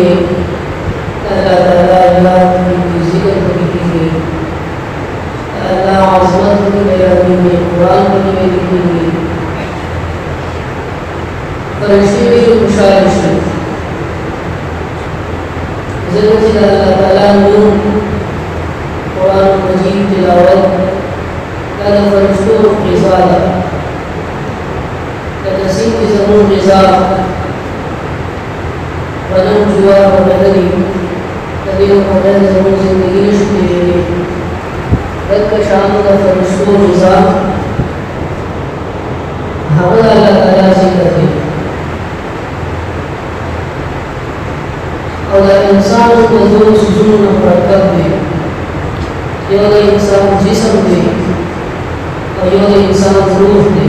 eh, انسان کو دو چیزوں میں مرکب دے یہ انسان جسم دے اور یہ انسان روح دے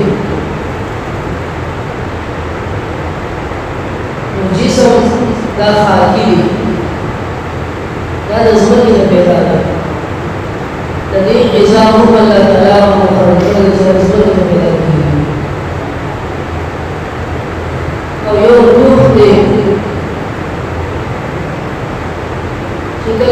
جسم کا خاکی دے یا نظمت کی پیدا کر تدی غذا ہوں اللہ تعالیٰ و مخرجہ نظمت کی پیدا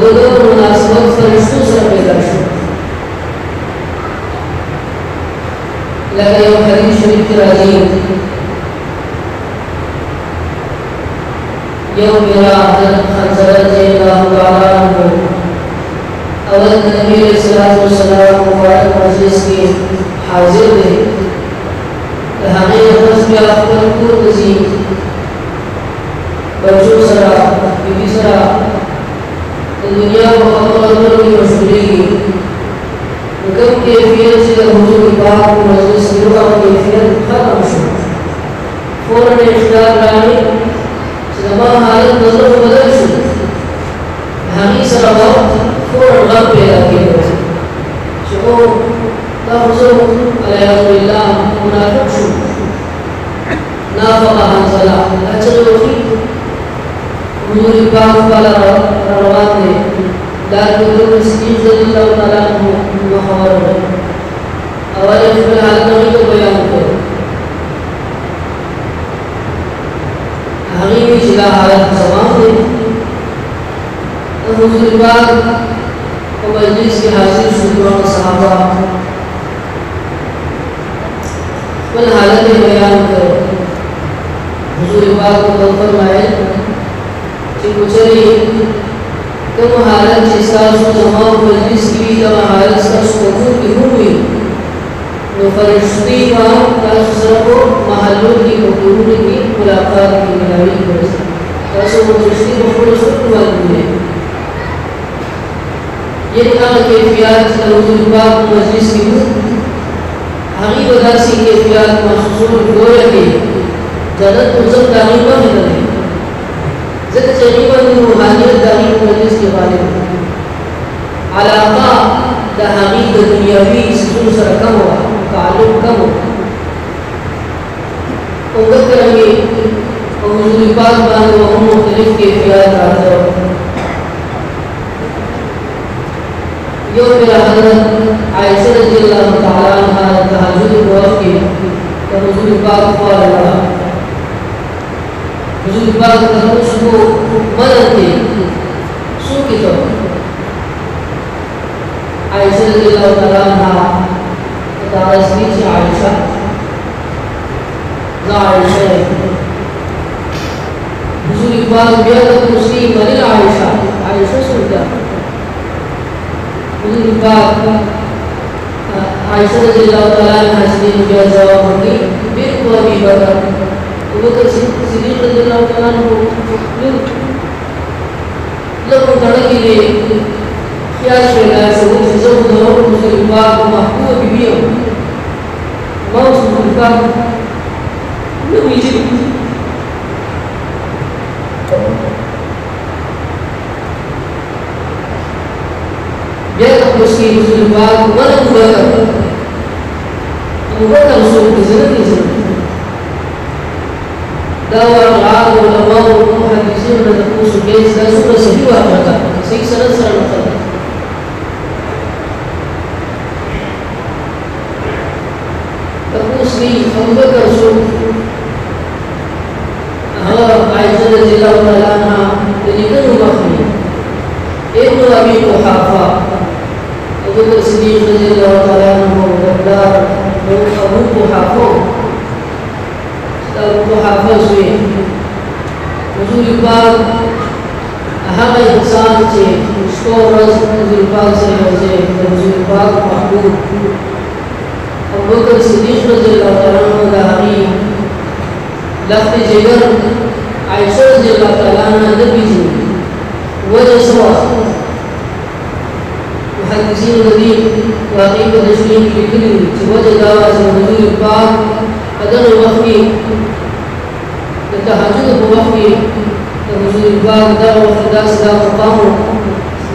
وہ دو دو مناسبت فرشتوں سے پیدا شو لگے یہ حدیث شریف کی راضی یوم میرا حضرت خنزر رضی اللہ تعالیٰ عنہ اول نبی علیہ الصلوۃ والسلام مبارک مجلس کی حاضر تھے کہ ہمیں نفس میں اپنے کو تزی بچوں سرا بیوی سرا دنیا کو اپنے کی مشغولی کم کیفیت سے حضور پاک مجلس کی روح کیفیت ختم شو فوراً اختیار رانی زمان حالت نظر بدل شو ہمیں سرا وقت فوراً غم پیدا کیا شو تخزو علیہ اللہ منافق شو نافق حنزلہ اچھل وفی حضور پاک والا روان دے لیکن حضور صدیق رضی اللہ تعالیٰ عنہ خبر ہو اول فی الحال نبی کو بیان کرو ہمیں بھی جلا حالت سوام دے حضور پاک کو مجلس کی حاضر شکران صحابہ۔ کل حالت بیان کرو حضور پاک کو تو فرمائے کہ کچھلی کم حالت جس کا سو مجلس کی بھی حالت کا سکون کی ہوئی؟ نو فرشتی وہاں تاسو کو محلوں کی حکومت کی ملاقات کی ملاوی کرو تاسو فرشتی کو خود سکون والے یہ کام کیفیات حضور پاک مجلس کی ہوں ہمیں سی کیفیات محسوس گویا کہ جنت مزم دانی پر ہے نہیں زد تقریباً روحانیت دانی مجلس کے بارے میں علاقہ دا دنیاوی سکون سر کم ہوا، تعلق کم ہوا۔ امت کریں گے اور حضور پاک باندھ وہ مختلف کے کیفیات آتا ہوا جو میرا حضرت عائشہ رضی اللہ تعالیٰ عنہ تحجد وقت کی کہ حضور پاک قال اللہ حضور پاک کا اس کو مدد کے سو کی تو عائشہ رضی اللہ تعالیٰ عنہ تعالیٰ اس بیچ عائشہ نا عائشہ ہے حضور اقبال بیادت مسلم علی عائشہ عائشہ سنتا حضور اقبال عائشہ رضی اللہ تعالیٰ عنہ اس نے جو جواب ہوگی بالکل ابھی بکر ابو بکر صدیق رضی اللہ تعالیٰ عنہ لكم تركي خيار شيئا سوف تزود دور مسلمات ومحبوب ببيعه ما هو مسلمات لم يجب بيعت مسكين مسلمات ولا مبكر مبكر رسول بزنة بزنة دور العار والأمر المحدثون تقوس الجيش لا سورة سهيوة أبدا سيسا نسر المطلع تقوس لي أبو بكر سوء أهلا عائشة رضي الله تعالى عنها تجدنه مخمي ابن أبي قحافة أبو بكر صديق رضي الله تعالى عنه وقدار وأبو قحافة تو حافظ ہوئے حضور پاک ہر انسان سے اس کو رز حضور پاک سے رضے حضور پاک محبوب ابوبکر صدیق رضی اللہ تعالیٰ عنہ کا ہمی لفت جگر عائشہ رضی اللہ تعالیٰ عنہ نبی جی وجہ سوا محدثین رضی واقعی کو تشریح کی لکھنی وجہ دعوہ سے حضور پاک بدنه وخمي لتهجده وخمي لوجود الباب دغه وخت داسې دا مقام و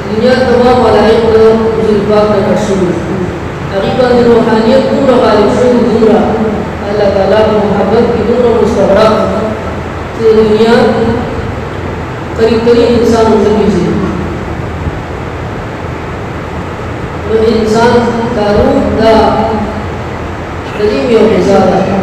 دنیا تمام ملایق د وجود الباب نه ګډ شوي هغې باندې روحانیت دومره غالب شوي دومره الله تعالی په محبت کې دومره مستغرق. چې دنیا قریب قریب إنسان ورته کېږي نو إنسان دا روح دا. د دې یو غذا ده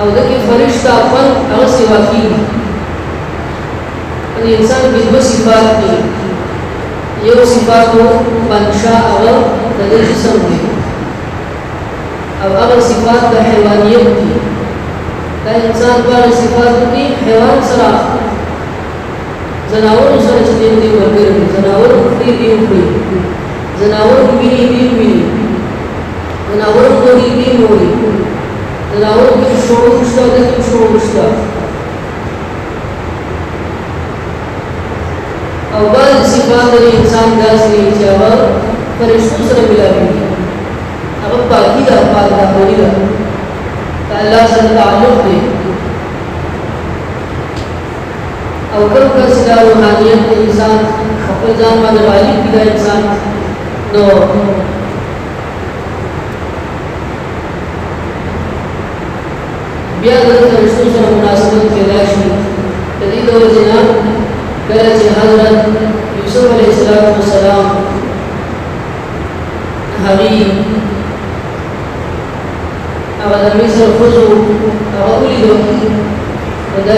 أو دغه فرشتہ خپل هغه سیوا کی ان انسان به دوه صفات دي یو صفات وو منشا أو د جسم دي أو هغه صفات د حیوانیت دي dan insan kuali sifat ini hewan serah zanawur usah dicintin di warga zanawur di diumpi zanawur gini di umpi zanawur mori di mori zanawur di suruh usah di suruh usah Awal sifat dari insan gas di jawab, perisus sudah bilang. Apa? Pagi dah, pagi dah, pagi dah. سره تعلق دی أو کم کس دا روحانیت دا إنسان خپل ځان باندې غالب کی دا إنسان. نو. بیا د فرشتو سره مناسبت پیدا شي د دې د وجنا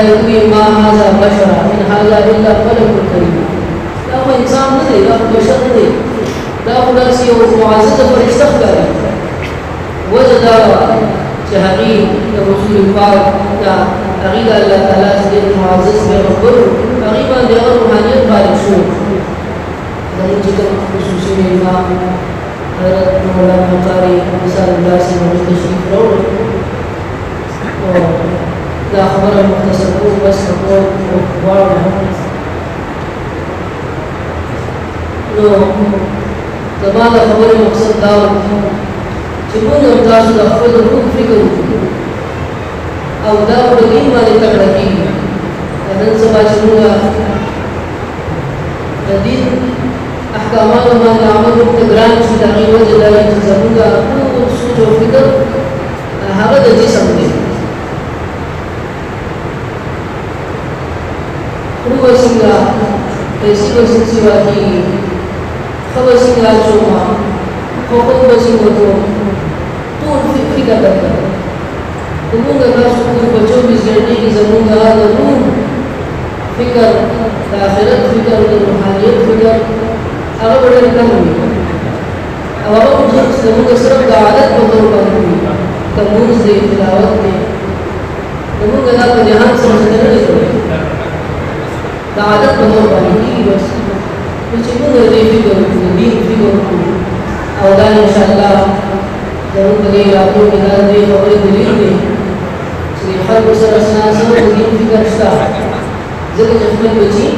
ودائقوی ما هذا بشرا من هذا إلا ملك كريم. دا خو انسان نه دی دا خو بشر نه دی. دا خو داسې یو معززه فرشته ښکاري وجه دا وه چې هغې د رسول پاک دا هغې د الله تعالی چې ډېر معزز پیغمبر هغې باندې هغه روحانیت غالب شو. زموږ چې کوم خصوصي امام حضرت مولانا قاری مثال الله سي تشریف راوړ دا خبره مختصر کوم بس کول غواړم نو زما د خبرې مقصد دا و چې موږ تاسو د خپل روح فکر وکړو أو دا په دین باندې تکړه کیږي نن سبا چې موږ د دین احکاماتو باندې عمل وکړو ګران شي دا غي وجه دا چې زموږ ټول سوچ أو فکر هغه د جسم دی Ruwa singa, kai siwa sinsiwa فکر آخرت فکر روحانیت فکر هغه او هغه زمونږ صرف د عادت په طور باندې وي که دی تلاوت دی زمونږ دا په جهان سره څه نه لري د عادت په طور باندې کېږي بس چې موږ دې فکر وکړو دین فکر وکړو او دا ان شاء الله په دې راتلو کې دا دې خبرې دلیل دی چې خلکو سره اساسا د دین فکر شته ځکه چې خپل بچي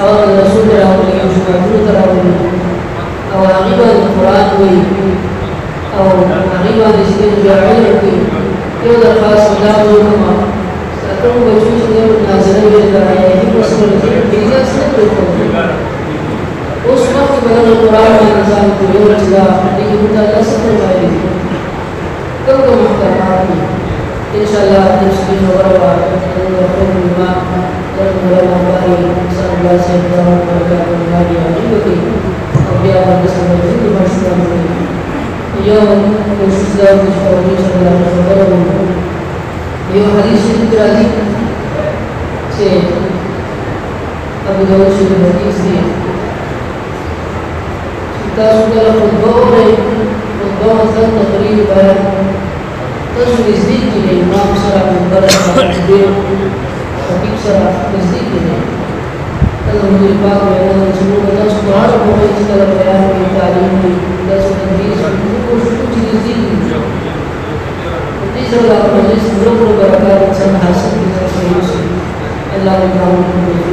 او رسول راوړي او شفاعتونو ته راوړي او هغې باندې قرآن وایي او هغې باندې چې علم کوي یو درخواست دا وکړم کوم بچو چې د ناظره ویل راځي په سره کې دې ځای څه کوي اس وقت بدل قرآن میں نظام کو یوں رچلا لیکن مطالعہ سے فرمائے گی کم کو محترمات میں انشاءاللہ تشکیل وروا ورحم الماء ورحم مولانا باری صلی اللہ سے اقدام ورکات الماری عجیب کی اولیاء و بسم اللہ کی مرشدہ ہوئی یوم کوشش دار کچھ فوری صلی اللہ علیہ وسلم یہ حدیث شریف راضی سے ابو داؤد شریف حدیث دی تاسو خطبه وایي خطبه مثلا تقریر بیان۔ تاسو نزدیک کې امام سره منبر خطیب سره نزدیک کې کله مدیر پاک بیان چې موږ تاسو قرآن په وایي چې بیان വബറകാതുഹു എല്ലാവർക്കും